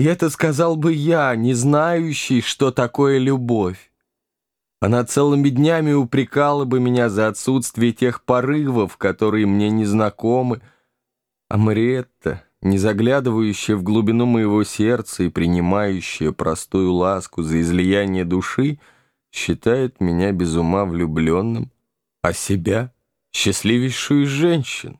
И это сказал бы я, не знающий, что такое любовь. Она целыми днями упрекала бы меня за отсутствие тех порывов, которые мне незнакомы. А Мариетта, не заглядывающая в глубину моего сердца и принимающая простую ласку за излияние души, считает меня без ума влюбленным, а себя — счастливейшую из женщин.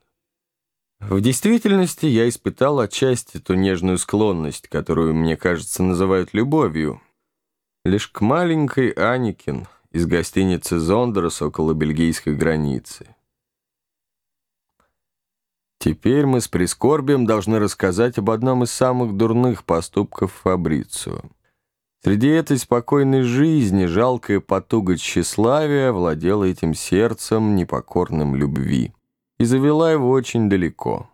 В действительности я испытал отчасти ту нежную склонность, которую, мне кажется, называют любовью, лишь к маленькой Аникин из гостиницы «Зондерс» около бельгийской границы. Теперь мы с прискорбием должны рассказать об одном из самых дурных поступков Фабрицио. Среди этой спокойной жизни жалкая потуга тщеславия владела этим сердцем, непокорным любви, и завела его очень далеко.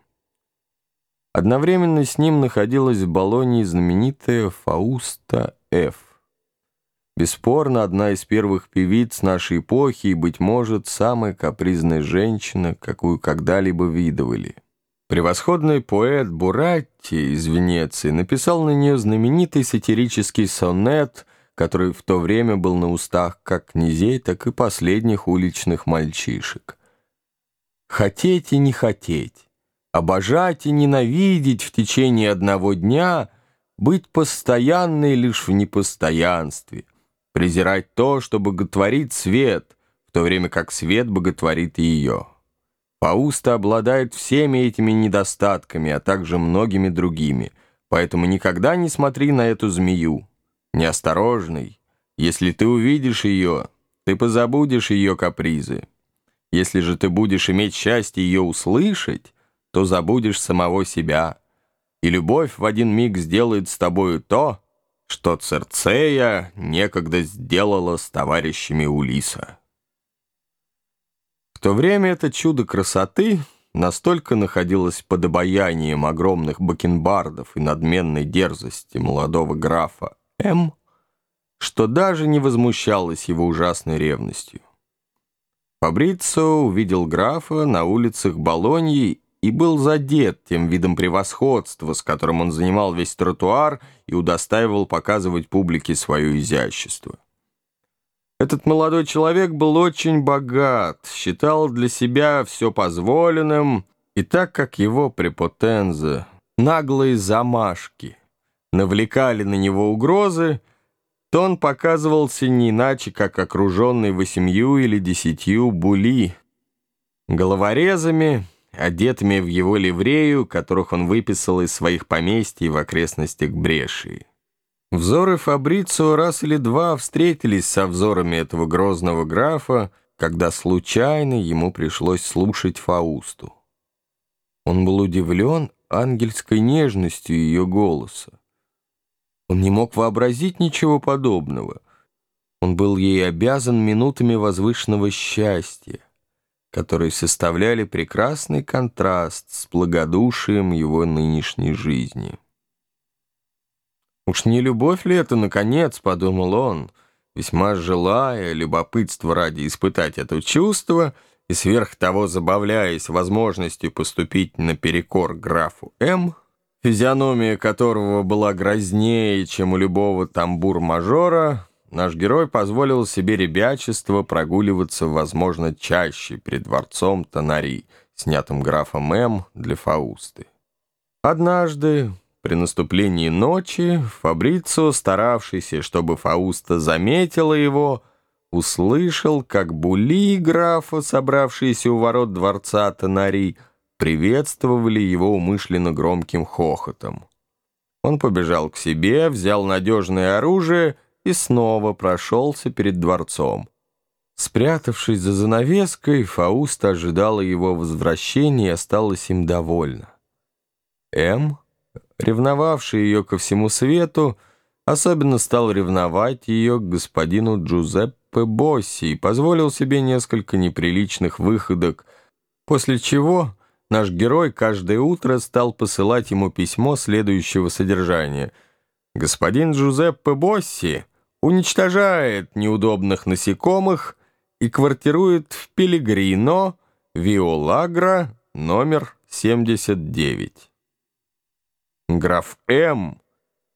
Одновременно с ним находилась в Болонии знаменитая Фауста Ф. Бесспорно, одна из первых певиц нашей эпохи и, быть может, самая капризная женщина, какую когда-либо видывали. Превосходный поэт Буратти из Венеции написал на нее знаменитый сатирический сонет, который в то время был на устах как князей, так и последних уличных мальчишек. «Хотеть и не хотеть, обожать и ненавидеть в течение одного дня, быть постоянной лишь в непостоянстве, презирать то, что боготворит свет, в то время как свет боготворит ее». Фауста обладает всеми этими недостатками, а также многими другими, поэтому никогда не смотри на эту змею. Неосторожный. Если ты увидишь ее, ты позабудешь ее капризы. Если же ты будешь иметь счастье ее услышать, то забудешь самого себя. И любовь в один миг сделает с тобою то, что Церцея некогда сделала с товарищами Улиса. В то время это чудо красоты настолько находилось под обаянием огромных бакенбардов и надменной дерзости молодого графа М., что даже не возмущалось его ужасной ревностью. Фабрицо увидел графа на улицах Болоньи и был задет тем видом превосходства, с которым он занимал весь тротуар и удостаивал показывать публике свое изящество. Этот молодой человек был очень богат, считал для себя все позволенным, и так как его препотензы, наглые замашки, навлекали на него угрозы, то он показывался не иначе, как окруженный восемью или десятью були, головорезами, одетыми в его ливрею, которых он выписал из своих поместий в окрестностях Брешии. Взоры Фабрицио раз или два встретились со взорами этого грозного графа, когда случайно ему пришлось слушать Фаусту. Он был удивлен ангельской нежностью ее голоса. Он не мог вообразить ничего подобного. Он был ей обязан минутами возвышенного счастья, которые составляли прекрасный контраст с благодушием его нынешней жизни. «Уж не любовь ли это, наконец?» — подумал он, весьма желая, любопытство ради испытать это чувство и сверх того забавляясь возможностью поступить наперекор графу М., физиономия которого была грознее, чем у любого тамбур-мажора, наш герой позволил себе ребячество прогуливаться, возможно, чаще пред дворцом Тонари, снятым графом М. для Фаусты. Однажды, при наступлении ночи Фабрицио, старавшийся, чтобы Фауста заметила его, услышал, как були графа, собравшиеся у ворот дворца Тонари, приветствовали его умышленно громким хохотом. Он побежал к себе, взял надежное оружие и снова прошелся перед дворцом. Спрятавшись за занавеской, Фауста ожидала его возвращения и осталась им довольна. М ревновавший ее ко всему свету, особенно стал ревновать ее к господину Джузеппе Босси и позволил себе несколько неприличных выходок, после чего наш герой каждое утро стал посылать ему письмо следующего содержания. «Господин Джузеппе Босси уничтожает неудобных насекомых и квартирует в Пилигрино, Виолагра, номер 79». Граф М.,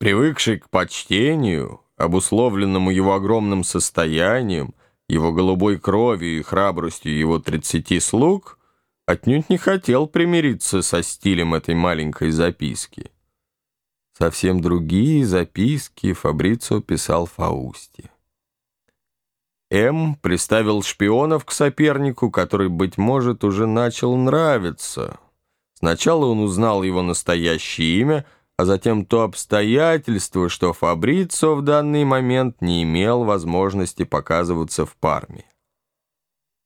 Привыкший к почтению, обусловленному его огромным состоянием, его голубой кровью и храбростью его тридцати слуг, отнюдь не хотел примириться со стилем этой маленькой записки. Совсем другие записки Фабрицио писал Фаусте. М. приставил шпионов к сопернику, который, быть может, уже начал нравиться. Сначала он узнал его настоящее имя, а затем то обстоятельство, что Фабрицио в данный момент не имел возможности показываться в Парме.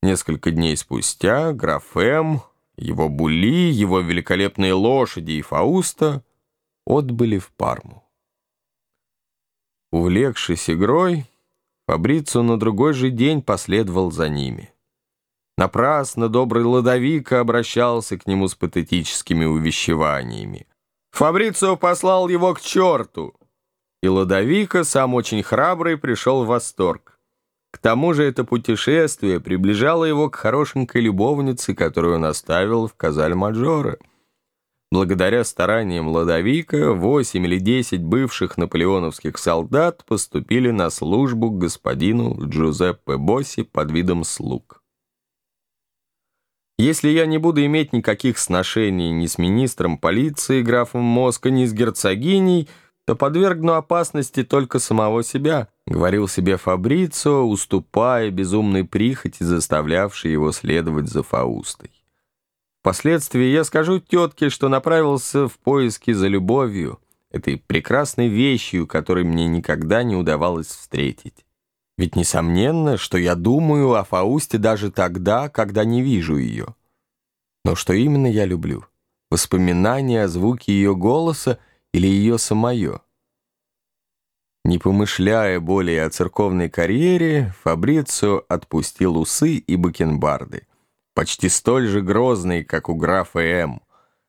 Несколько дней спустя граф М., его були, его великолепные лошади и Фауста отбыли в Парму. Увлекшись игрой, Фабрицу на другой же день последовал за ними. Напрасно добрый Ладовика обращался к нему с патетическими увещеваниями. Фабрицио послал его к черту, и Ладовика, сам очень храбрый, пришел в восторг. К тому же это путешествие приближало его к хорошенькой любовнице, которую он оставил в Казаль-Маджоре. Благодаря стараниям Ладовика, восемь или десять бывших наполеоновских солдат поступили на службу к господину Джузеппе Босси под видом слуг. Если я не буду иметь никаких сношений ни с министром полиции, графом Моска, ни с герцогиней, то подвергну опасности только самого себя, говорил себе Фабрицио, уступая безумной прихоти, заставлявшей его следовать за Фаустой. Впоследствии я скажу тетке, что направился в поиски за любовью, этой прекрасной вещью, которой мне никогда не удавалось встретить. Ведь несомненно, что я думаю о Фаусте даже тогда, когда не вижу ее. Но что именно я люблю? Воспоминания о звуке ее голоса или ее самое? Не помышляя более о церковной карьере, Фабрицио отпустил усы и бакенбарды — почти столь же грозный, как у графа М.,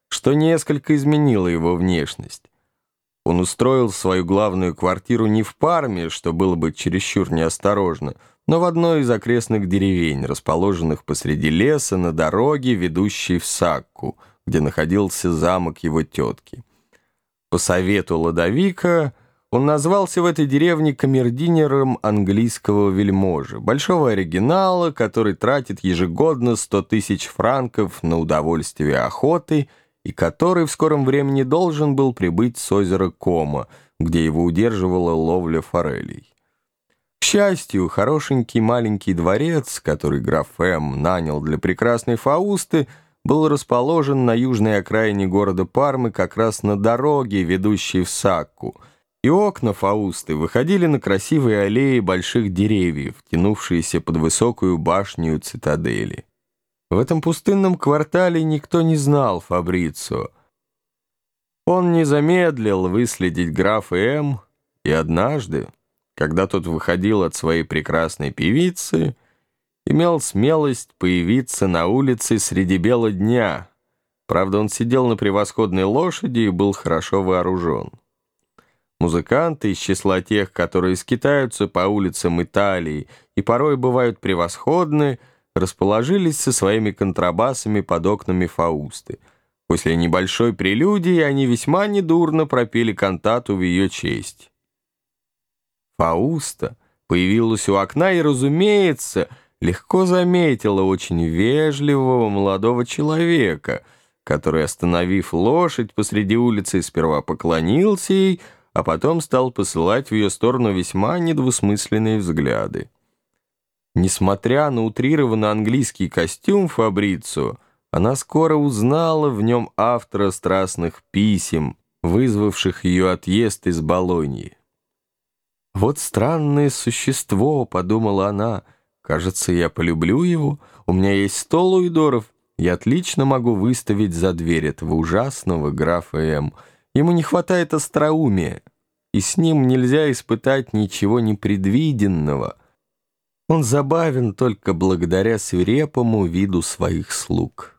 что несколько изменило его внешность. Он устроил свою главную квартиру не в Парме, что было бы чересчур неосторожно, но в одной из окрестных деревень, расположенных посреди леса на дороге, ведущей в Сакку, где находился замок его тетки. По совету Ладовика он назвался в этой деревне камердинером английского вельможи, большого оригинала, который тратит ежегодно 100 тысяч франков на удовольствие охоты и который в скором времени должен был прибыть с озера Кома, где его удерживала ловля форелей. К счастью, хорошенький маленький дворец, который граф М. нанял для прекрасной Фаусты, был расположен на южной окраине города Пармы как раз на дороге, ведущей в Сакку — и окна Фаусты выходили на красивые аллеи больших деревьев, тянувшиеся под высокую башню цитадели. В этом пустынном квартале никто не знал Фабрицио. Он не замедлил выследить графа М, и однажды, когда тот выходил от своей прекрасной певицы, имел смелость появиться на улице среди бела дня. Правда, он сидел на превосходной лошади и был хорошо вооружен. Музыканты из числа тех, которые скитаются по улицам Италии и порой бывают превосходны, расположились со своими контрабасами под окнами Фаусты. После небольшой прелюдии они весьма недурно пропели кантату в ее честь. Фауста появилась у окна и, разумеется, легко заметила очень вежливого молодого человека, который, остановив лошадь посреди улицы, сперва поклонился ей, а потом стал посылать в ее сторону весьма недвусмысленные взгляды. Несмотря на утрированный английский костюм Фабрицу, она скоро узнала в нем автора страстных писем, вызвавших ее отъезд из Болоньи. «Вот странное существо», — подумала она, — «кажется, я полюблю его, у меня есть сто луидоров, я отлично могу выставить за дверь этого ужасного графа М., Ему не хватает остроумия, и с ним нельзя испытать ничего непредвиденного. Он забавен только благодаря свирепому виду своих слуг».